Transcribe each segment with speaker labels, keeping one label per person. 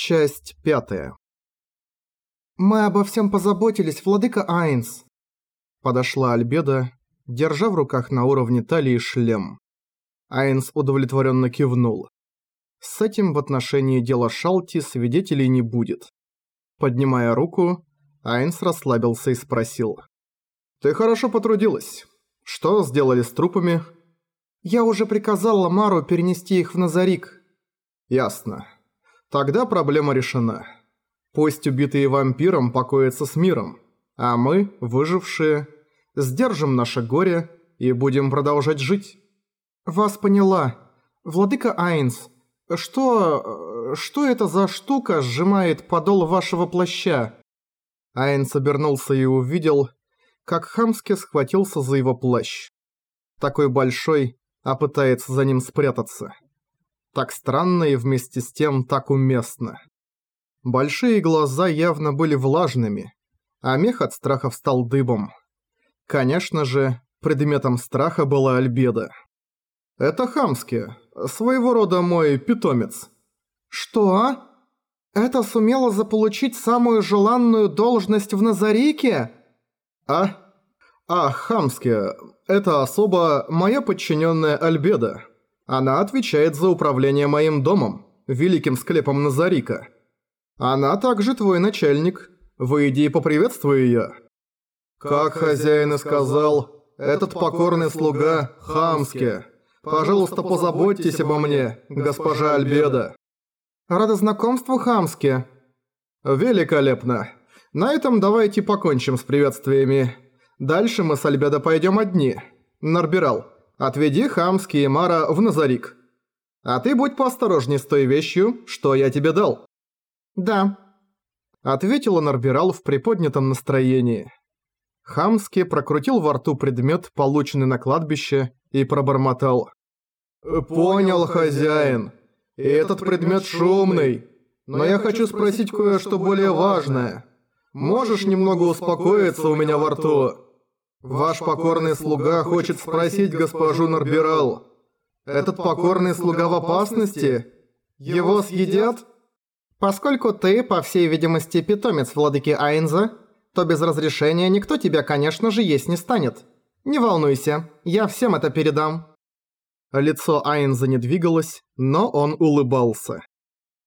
Speaker 1: Часть пятая. «Мы обо всем позаботились, владыка Айнс!» Подошла Альбеда, держа в руках на уровне талии шлем. Айнс удовлетворенно кивнул. С этим в отношении дела Шалти свидетелей не будет. Поднимая руку, Айнс расслабился и спросил. «Ты хорошо потрудилась. Что сделали с трупами?» «Я уже приказал Ламару перенести их в Назарик». «Ясно. Тогда проблема решена. Пусть убитые вампиром покоятся с миром, а мы, выжившие, сдержим наше горе и будем продолжать жить». «Вас поняла. Владыка Айнс, что... что это за штука сжимает подол вашего плаща?» Айнс обернулся и увидел, как Хамски схватился за его плащ. Такой большой, а пытается за ним спрятаться. Так странно и вместе с тем так уместно. Большие глаза явно были влажными, а мех от страха встал дыбом. Конечно же, предметом страха была Альбеда. «Это Хамски, своего рода мой питомец».
Speaker 2: «Что? Это сумело заполучить самую желанную должность в Назарике?»
Speaker 1: «А? А, Хамски, это особо моя подчиненная Альбеда. Она отвечает за управление моим домом, великим склепом Назарика. Она также твой начальник. Выйди и поприветствуй её». «Как хозяин и сказал, этот покорный слуга Хамски. Пожалуйста, позаботьтесь обо мне, госпожа Альбеда».
Speaker 2: «Рада знакомству, Хамски».
Speaker 1: «Великолепно. На этом давайте покончим с приветствиями. Дальше мы с Альбедо пойдем одни. Нарбирал, отведи Хамски и Мара в Назарик. А ты будь поосторожней с той вещью, что я тебе дал».
Speaker 2: «Да», —
Speaker 1: ответила Нарбирал в приподнятом настроении. Хамски прокрутил во рту предмет, полученный на кладбище, и пробормотал. «Понял, хозяин. И этот предмет шумный. Но я хочу спросить кое-что более важное. Можешь немного успокоиться у меня во рту? Ваш покорный слуга хочет спросить госпожу Нарбирал. Этот покорный слуга в опасности? Его съедят?
Speaker 2: Поскольку ты, по всей видимости, питомец владыки Айнза, то без разрешения никто тебя, конечно же, есть не станет. Не волнуйся, я всем это передам».
Speaker 1: Лицо Айнза не двигалось, но он улыбался.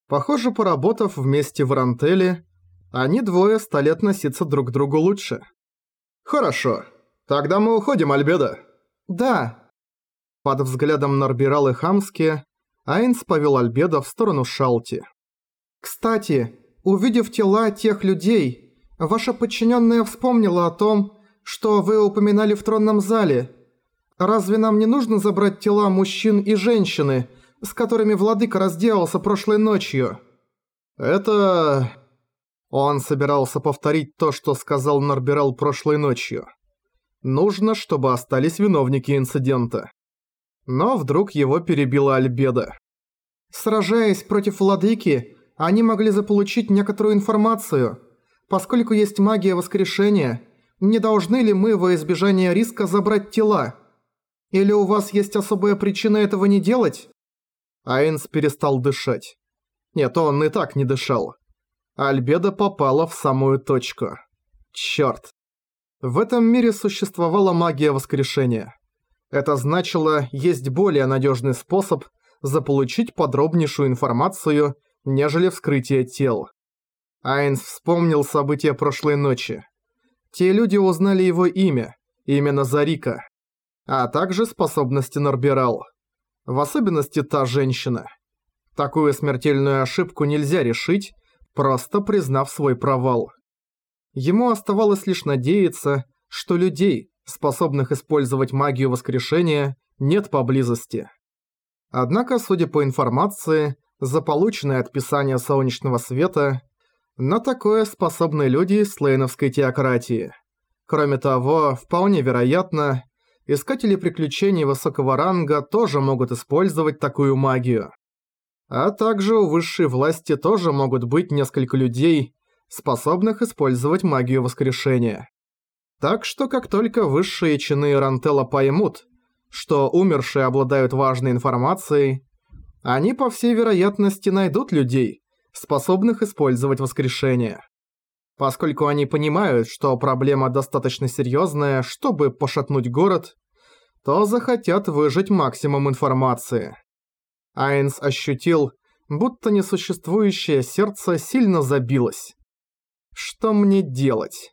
Speaker 1: Похоже, поработав вместе в Рантеле, они двое стали относиться друг к другу лучше. «Хорошо. Тогда мы уходим, Альбеда?»
Speaker 2: «Да».
Speaker 1: Под взглядом Нарбирал и Хамски, Айнс повел Альбеда в сторону Шалти.
Speaker 2: «Кстати, увидев тела тех людей, ваша подчиненная вспомнила о том, что вы упоминали в тронном зале. Разве нам не нужно забрать тела мужчин и женщины, с которыми владыка разделался прошлой ночью?»
Speaker 1: «Это...» Он собирался повторить то, что сказал Нарбирал прошлой ночью. Нужно, чтобы остались виновники инцидента. Но вдруг его перебила Альбеда.
Speaker 2: «Сражаясь против владыки, они могли заполучить некоторую информацию. Поскольку есть магия воскрешения, не должны ли мы во избежание риска забрать тела? Или у вас есть особая причина этого не делать?»
Speaker 1: Айнс перестал дышать. Нет, он и так не дышал. Альбеда попала в самую точку. Чёрт. В этом мире существовала магия воскрешения. Это значило, есть более надежный способ заполучить подробнейшую информацию, нежели вскрытие тел. Айнс вспомнил события прошлой ночи. Те люди узнали его имя, имя Назарика, а также способности Нарбирал. В особенности та женщина. Такую смертельную ошибку нельзя решить, просто признав свой провал. Ему оставалось лишь надеяться, что людей, способных использовать магию воскрешения, нет поблизости. Однако, судя по информации, заполученной от писания солнечного света, на такое способны люди слейновской теократии. Кроме того, вполне вероятно, искатели приключений высокого ранга тоже могут использовать такую магию. А также у высшей власти тоже могут быть несколько людей, способных использовать магию воскрешения. Так что как только высшие чины Рантелла поймут, что умершие обладают важной информацией, они по всей вероятности найдут людей, способных использовать воскрешение. Поскольку они понимают, что проблема достаточно серьезная, чтобы пошатнуть город, то захотят выжать максимум информации. Айнс ощутил, будто несуществующее сердце сильно забилось. Что мне делать?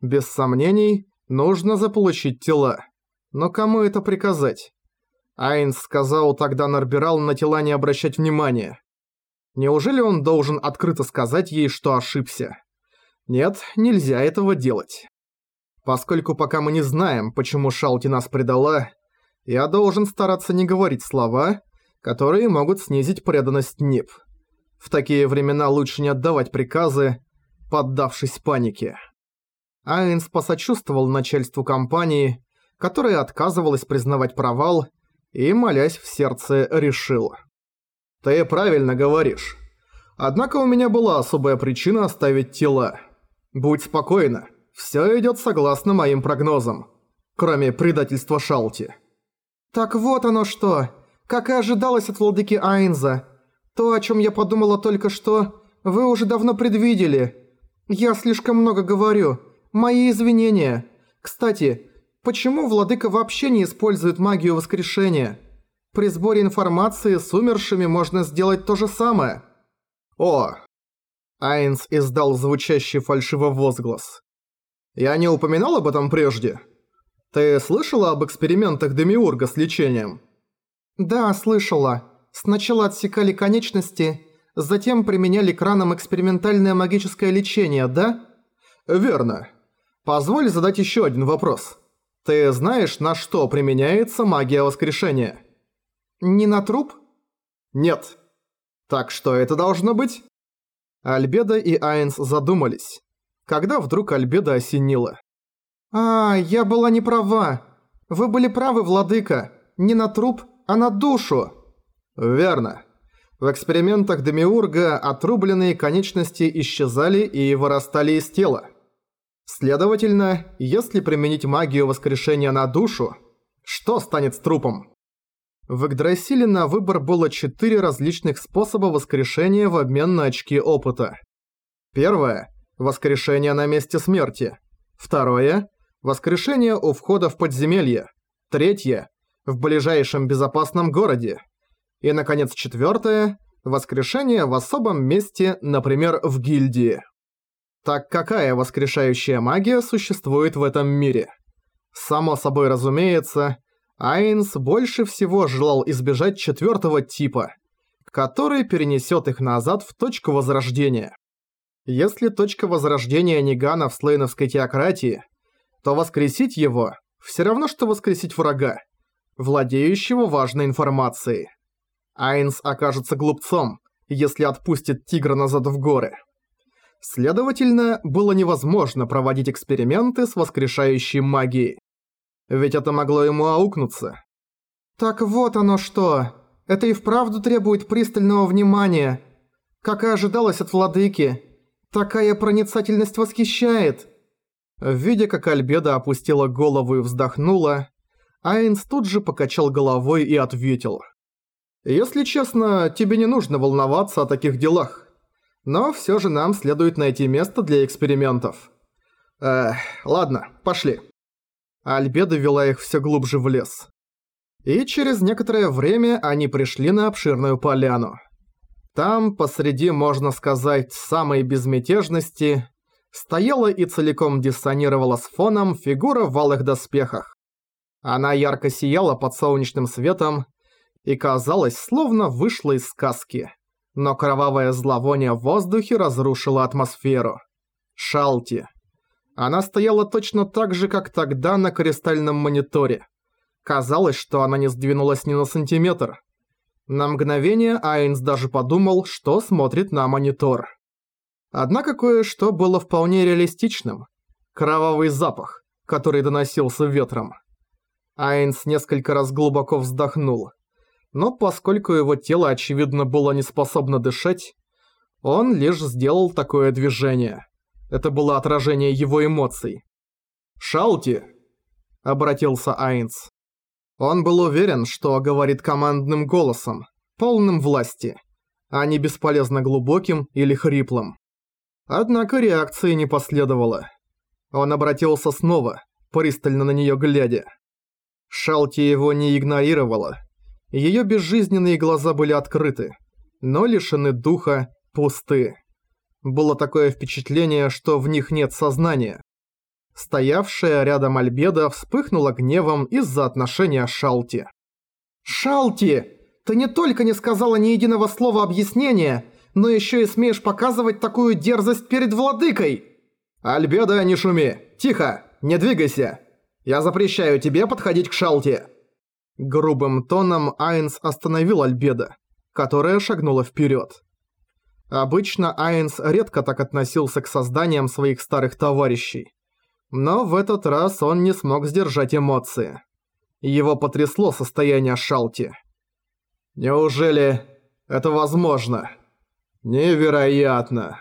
Speaker 1: Без сомнений, нужно заполучить тела. Но кому это приказать? Айнс сказал тогда Нарбирал на тела не обращать внимания. Неужели он должен открыто сказать ей, что ошибся? Нет, нельзя этого делать. Поскольку пока мы не знаем, почему Шалти нас предала, я должен стараться не говорить слова, которые могут снизить преданность НИП. В такие времена лучше не отдавать приказы, поддавшись панике. Айнс посочувствовал начальству компании, которое отказывалось признавать провал, и, молясь в сердце, решил. «Ты правильно говоришь. Однако у меня была особая причина оставить тела. Будь спокойна, все идет согласно моим прогнозам, кроме предательства Шалти».
Speaker 2: «Так вот оно что!» Как и ожидалось от владыки Айнза. То, о чем я подумала только что, вы уже давно предвидели. Я слишком много говорю. Мои извинения. Кстати, почему владыка вообще не использует магию воскрешения? При сборе информации с умершими можно сделать то же самое.
Speaker 1: О! Айнс издал звучащий фальшивый возглас. Я не упоминал об этом прежде? Ты слышала об экспериментах Демиурга с лечением?
Speaker 2: «Да, слышала. Сначала отсекали конечности, затем применяли краном экспериментальное магическое лечение, да?»
Speaker 1: «Верно. Позволь задать еще один вопрос. Ты знаешь, на что применяется магия воскрешения?»
Speaker 2: «Не на труп?»
Speaker 1: «Нет. Так что это должно быть?» Альбеда и Айнс задумались, когда вдруг Альбеда осенила.
Speaker 2: «А, я была не права. Вы были правы, владыка. Не на труп, а на душу!»
Speaker 1: «Верно. В экспериментах Демиурга отрубленные конечности исчезали и вырастали из тела. Следовательно, если применить магию воскрешения на душу, что станет с трупом?» В Игдрасиле на выбор было четыре различных способа воскрешения в обмен на очки опыта. Первое – воскрешение на месте смерти. Второе – воскрешение у входа в подземелье. Третье в ближайшем безопасном городе. И, наконец, четвертое – воскрешение в особом месте, например, в гильдии. Так какая воскрешающая магия существует в этом мире? Само собой разумеется, Айнс больше всего желал избежать четвертого типа, который перенесет их назад в точку возрождения. Если точка возрождения Нигана в слейновской теократии, то воскресить его – все равно, что воскресить врага владеющего важной информацией. Айнс окажется глупцом, если отпустит тигра назад в горы. Следовательно, было невозможно проводить эксперименты с воскрешающей магией. Ведь это могло ему аукнуться.
Speaker 2: «Так вот оно что! Это и вправду требует пристального внимания. Как и ожидалось от владыки. Такая проницательность восхищает!»
Speaker 1: Видя, как Альбеда опустила голову и вздохнула, Айнс тут же покачал головой и ответил. «Если честно, тебе не нужно волноваться о таких делах. Но всё же нам следует найти место для экспериментов. Эх, ладно, пошли». Альбеда вела их всё глубже в лес. И через некоторое время они пришли на обширную поляну. Там, посреди, можно сказать, самой безмятежности, стояла и целиком диссонировала с фоном фигура в алых доспехах. Она ярко сияла под солнечным светом и казалось, словно вышла из сказки. Но кровавое зловоние в воздухе разрушило атмосферу. Шалти. Она стояла точно так же, как тогда на кристальном мониторе. Казалось, что она не сдвинулась ни на сантиметр. На мгновение Айнс даже подумал, что смотрит на монитор. Однако кое-что было вполне реалистичным. Кровавый запах, который доносился ветром. Айнс несколько раз глубоко вздохнул. Но поскольку его тело, очевидно, было не способно дышать, он лишь сделал такое движение. Это было отражение его эмоций. «Шалти!» – обратился Айнс. Он был уверен, что говорит командным голосом, полным власти. а не бесполезно глубоким или хриплым. Однако реакции не последовало. Он обратился снова, пристально на неё глядя. Шалти его не игнорировала. Её безжизненные глаза были открыты, но лишены духа, пусты. Было такое впечатление, что в них нет сознания. Стоявшая рядом Альбеда вспыхнула гневом из-за отношения Шалти.
Speaker 2: «Шалти! Ты не только не сказала ни единого слова объяснения, но ещё и смеешь показывать такую дерзость перед владыкой!»
Speaker 1: «Альбеда, не шуми! Тихо! Не двигайся! Я запрещаю тебе подходить к Шалти!» Грубым тоном Айнс остановил Альбеда, которая шагнула вперед. Обычно Айнс редко так относился к созданиям своих старых товарищей. Но в этот раз он не смог сдержать эмоции. Его потрясло состояние Шалти. «Неужели это возможно?» «Невероятно!»